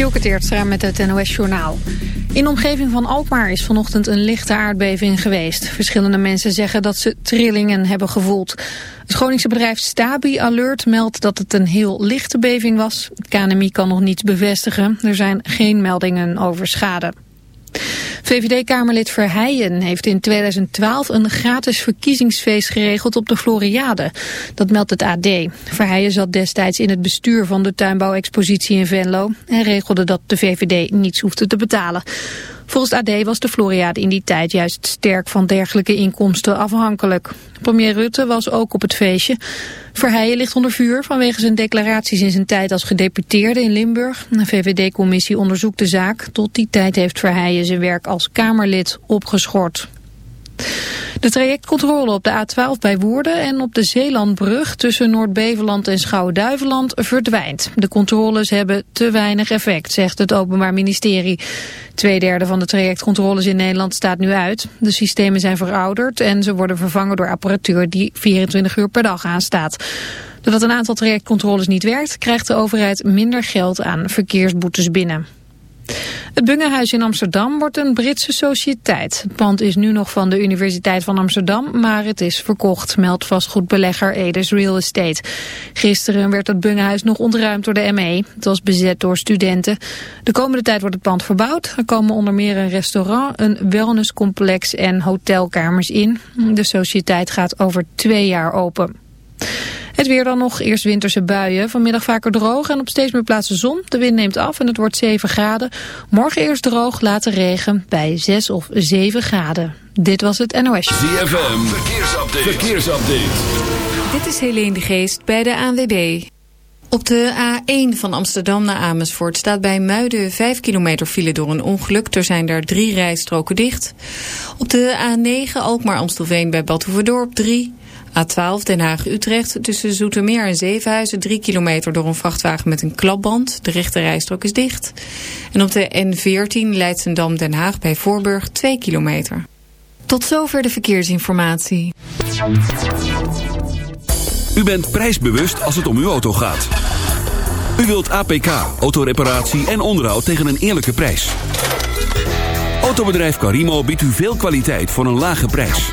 Dielke Teertstra met het NOS-journaal. In de omgeving van Alkmaar is vanochtend een lichte aardbeving geweest. Verschillende mensen zeggen dat ze trillingen hebben gevoeld. Het Groningse bedrijf Stabi Alert meldt dat het een heel lichte beving was. Het KNMI kan nog niets bevestigen. Er zijn geen meldingen over schade. VVD-kamerlid Verheijen heeft in 2012 een gratis verkiezingsfeest geregeld op de Floriade. Dat meldt het AD. Verheijen zat destijds in het bestuur van de tuinbouwexpositie in Venlo en regelde dat de VVD niets hoefde te betalen. Volgens AD was de Floriade in die tijd juist sterk van dergelijke inkomsten afhankelijk. Premier Rutte was ook op het feestje. Verheijen ligt onder vuur vanwege zijn declaraties in zijn tijd als gedeputeerde in Limburg. Een VVD-commissie onderzoekt de zaak. Tot die tijd heeft Verheijen zijn werk als Kamerlid opgeschort. De trajectcontrole op de A12 bij Woerden en op de Zeelandbrug tussen Noord-Beveland en Schouwen-Duiveland verdwijnt. De controles hebben te weinig effect, zegt het Openbaar Ministerie. Tweederde van de trajectcontroles in Nederland staat nu uit. De systemen zijn verouderd en ze worden vervangen door apparatuur die 24 uur per dag aanstaat. Doordat een aantal trajectcontroles niet werkt, krijgt de overheid minder geld aan verkeersboetes binnen. Het Bungehuis in Amsterdam wordt een Britse sociëteit. Het pand is nu nog van de Universiteit van Amsterdam, maar het is verkocht, meldt vastgoedbelegger Edes Real Estate. Gisteren werd het Bungehuis nog ontruimd door de ME. Het was bezet door studenten. De komende tijd wordt het pand verbouwd. Er komen onder meer een restaurant, een wellnesscomplex en hotelkamers in. De sociëteit gaat over twee jaar open. Het weer dan nog, eerst winterse buien, vanmiddag vaker droog en op steeds meer plaatsen zon. De wind neemt af en het wordt 7 graden. Morgen eerst droog, later regen bij 6 of 7 graden. Dit was het NOS. ZFM, verkeersupdate. verkeersupdate. Dit is Helene de Geest bij de ANWB. Op de A1 van Amsterdam naar Amersfoort staat bij Muiden 5 kilometer file door een ongeluk. Er zijn daar drie rijstroken dicht. Op de A9 Alkmaar-Amstelveen bij Badhoevedorp 3. A12 Den Haag-Utrecht tussen Zoetermeer en Zevenhuizen 3 kilometer door een vrachtwagen met een klapband. De rechte rijstrook is dicht. En op de N14 Leidsendam-Den Haag bij Voorburg 2 kilometer. Tot zover de verkeersinformatie. U bent prijsbewust als het om uw auto gaat. U wilt APK, autoreparatie en onderhoud tegen een eerlijke prijs. Autobedrijf Carimo biedt u veel kwaliteit voor een lage prijs.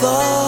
floor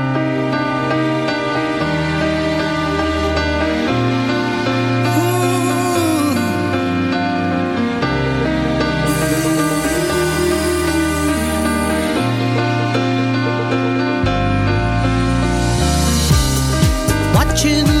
watching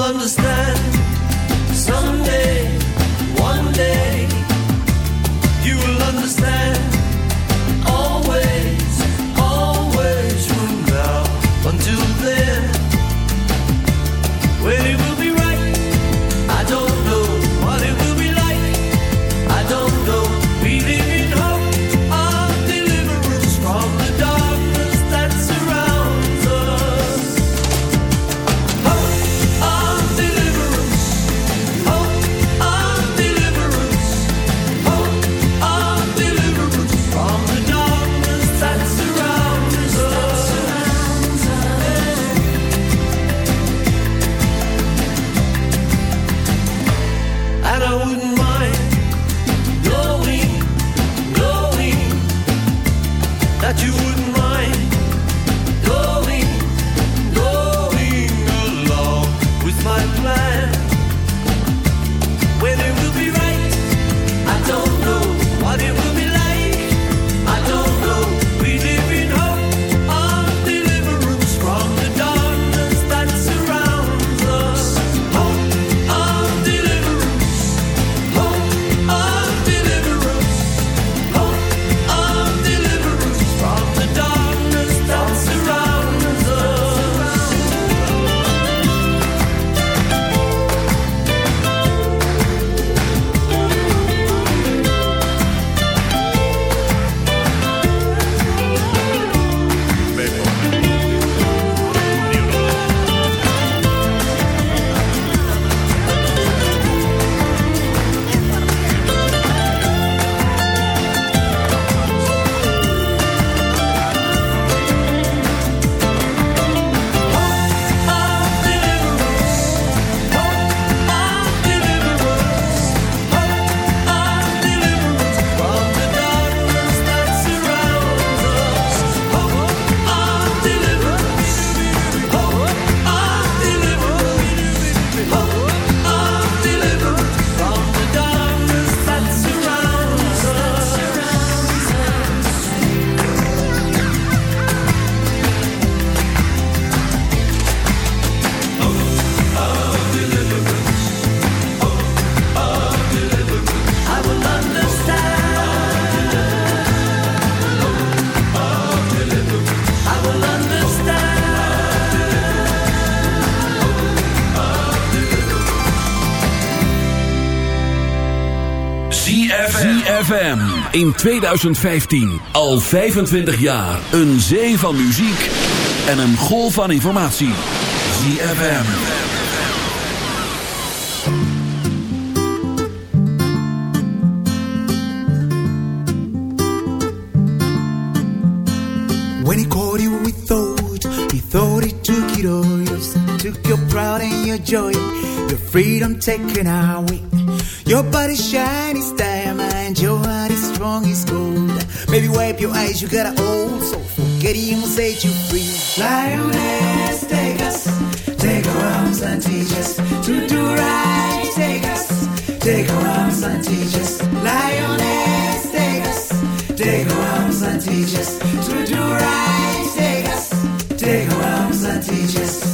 understand ZFM in 2015. Al 25 jaar. Een zee van muziek en een golf van informatie. ZFM. When he called you, he thought, he thought he took it all. Yes, took your pride and your joy, your freedom taken away. Your body shiny wipe your eyes, you got an old soul. Forget him will set you free. Lioness, take us, take our arms and teach us to do right. Take us, take our arms and teach us. Lioness, take us, take our arms and teach us to do right. Take us, take our arms and teach us.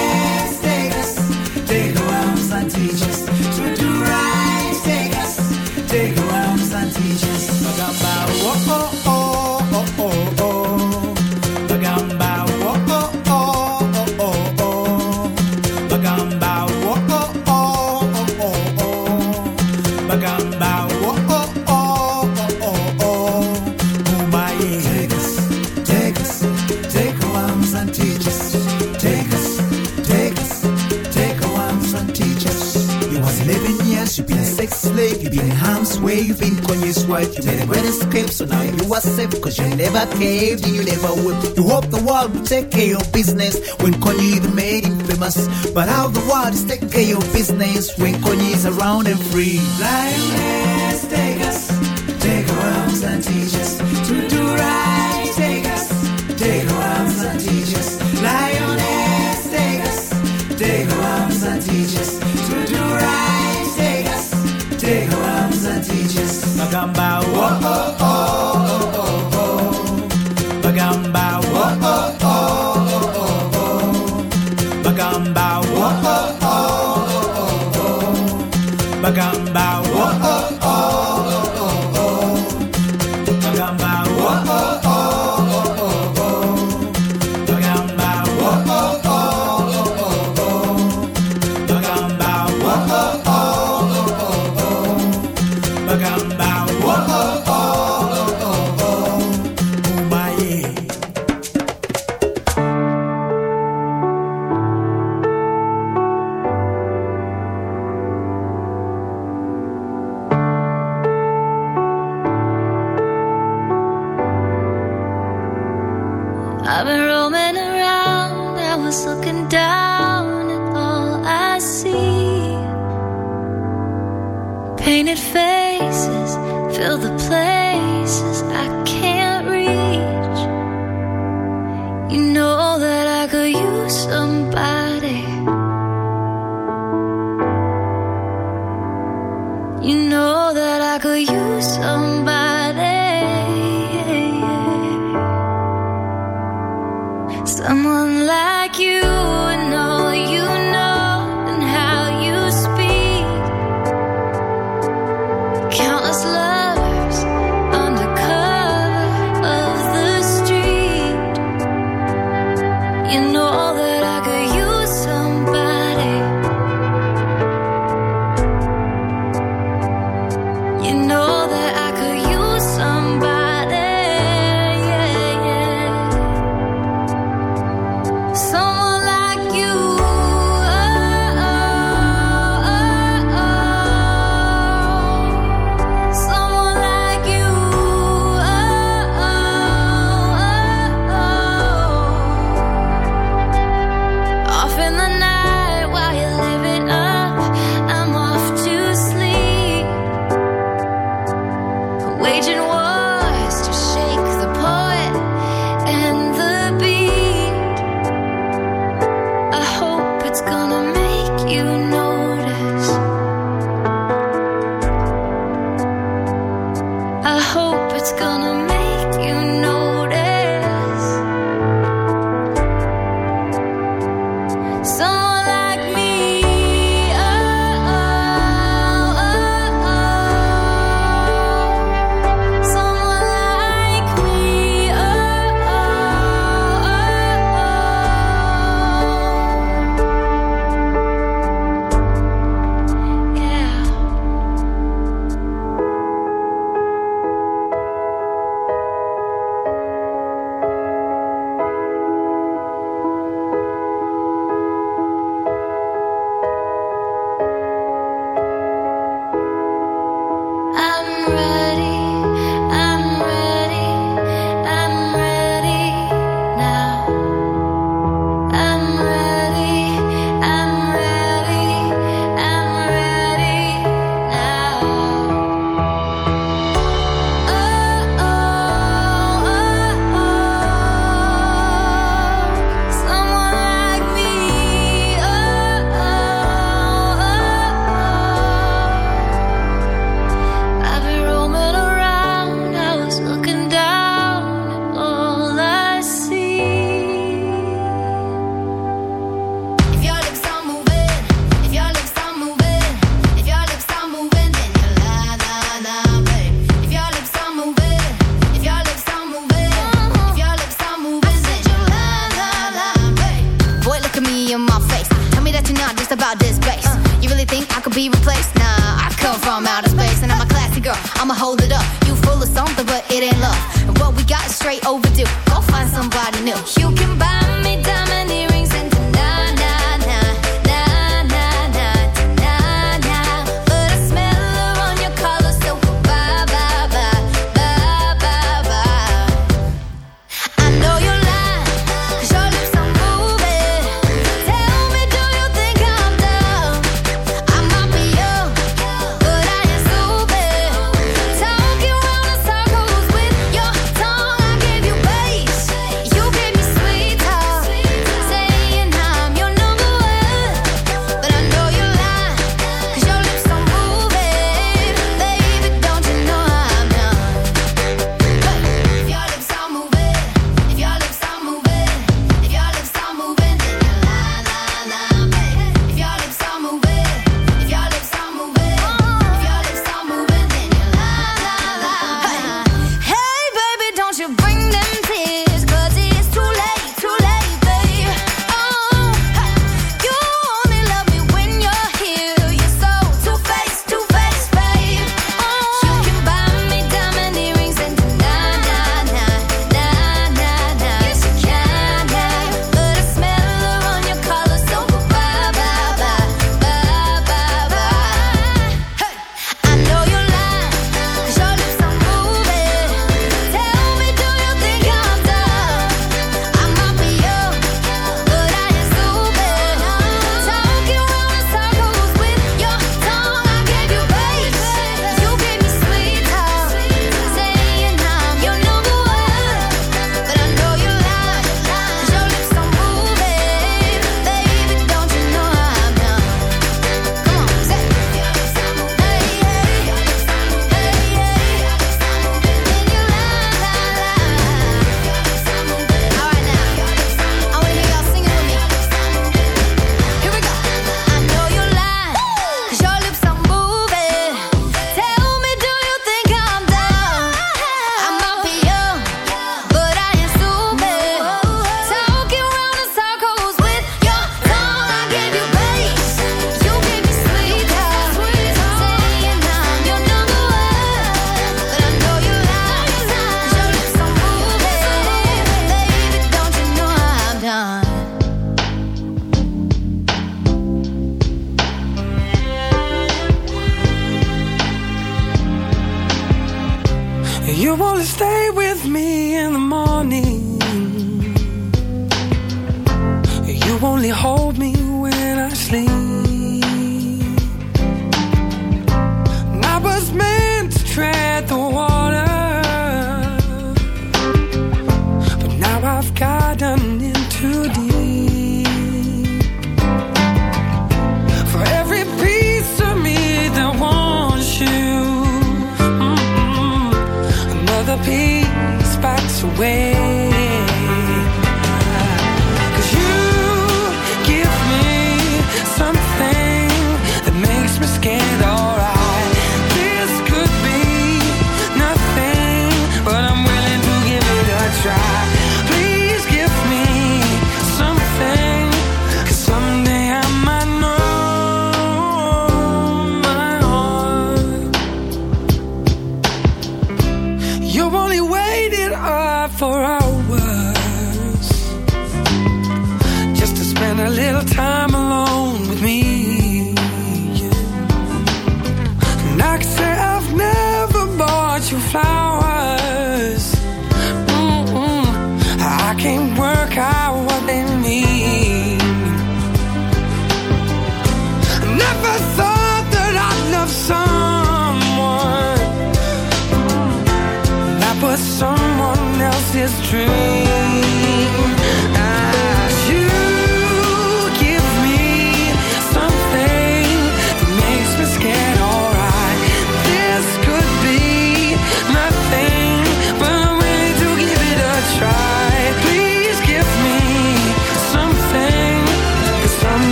are safe cause you never caved, you never would. You hope the world will take care of business when Kanye even made him famous. But how the world is taking care of business when Kanye is around and free. Lioness, take us, take our arms and teach us.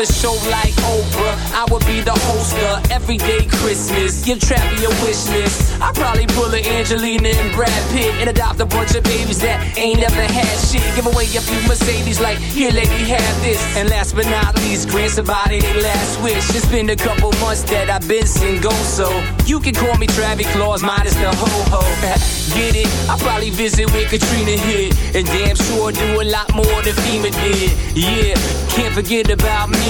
a show like Oprah. I would be the host of Everyday Christmas. Give Travie a wish list. I'd probably pull a Angelina and Brad Pitt and adopt a bunch of babies that ain't never had shit. Give away a few Mercedes, like, here, lady, have this. And last but not least, grant somebody their last wish. It's been a couple months that I've been single, so you can call me Travie Claus, minus the ho ho. Get it? I'll probably visit with Katrina hit. And damn sure do a lot more than FEMA did. Yeah, can't forget about me,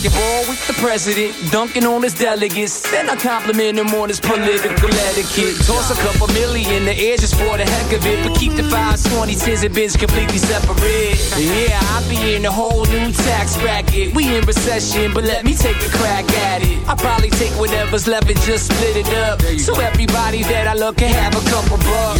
basketball with the president, dunking on his delegates. Then I compliment him on his political etiquette. Toss a couple million the air just for the heck of it. But keep the fives, 20s, tens, and bins completely separate. Yeah, I'll be in a whole new tax bracket. We in recession, but let me take a crack at it. I'll probably take whatever's left and just split it up. So everybody that I love can have a couple bucks.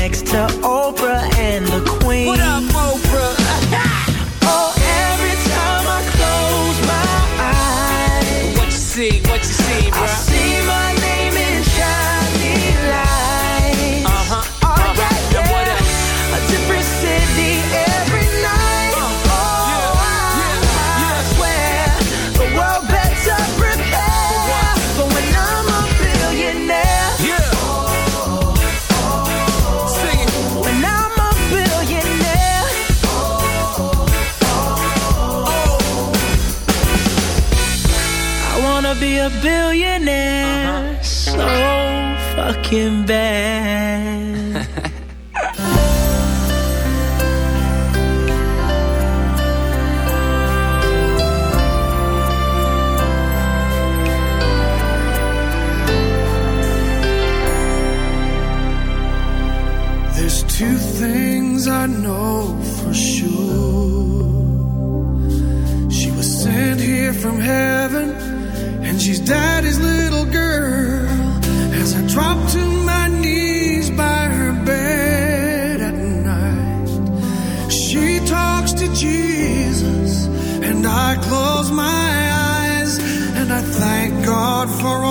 fucking thank God for all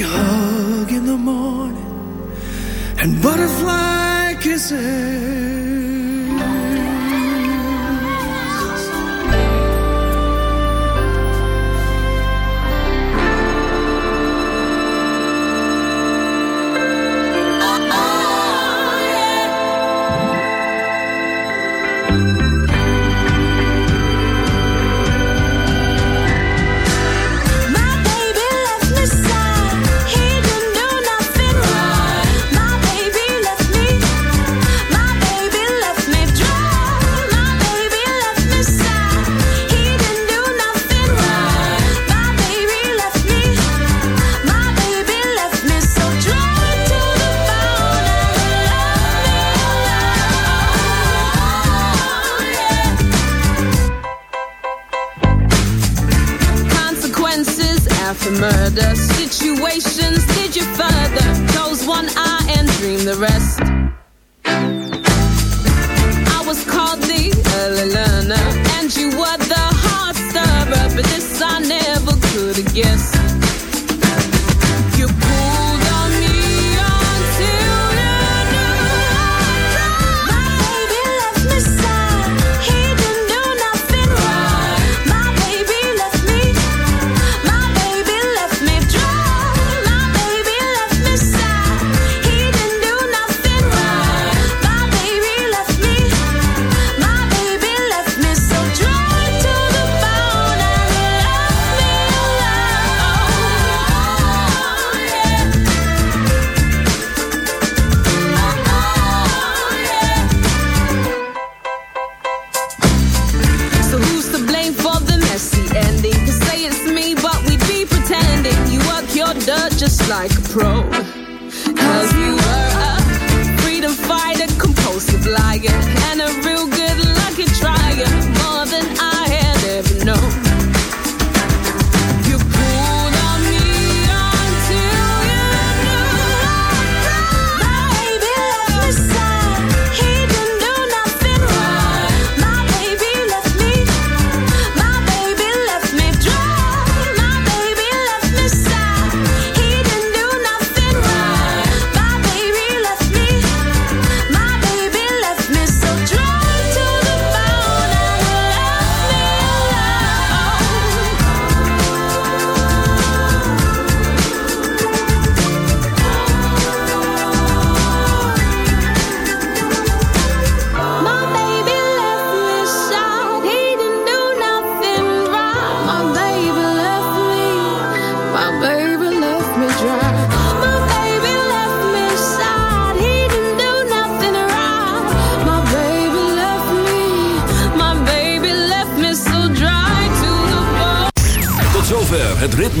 we hug in the morning and butterflies.